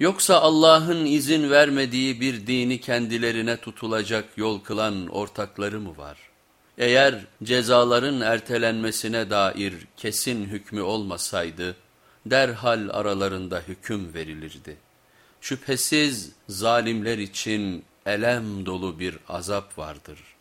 Yoksa Allah'ın izin vermediği bir dini kendilerine tutulacak yol kılan ortakları mı var? Eğer cezaların ertelenmesine dair kesin hükmü olmasaydı, derhal aralarında hüküm verilirdi. Şüphesiz zalimler için elem dolu bir azap vardır.''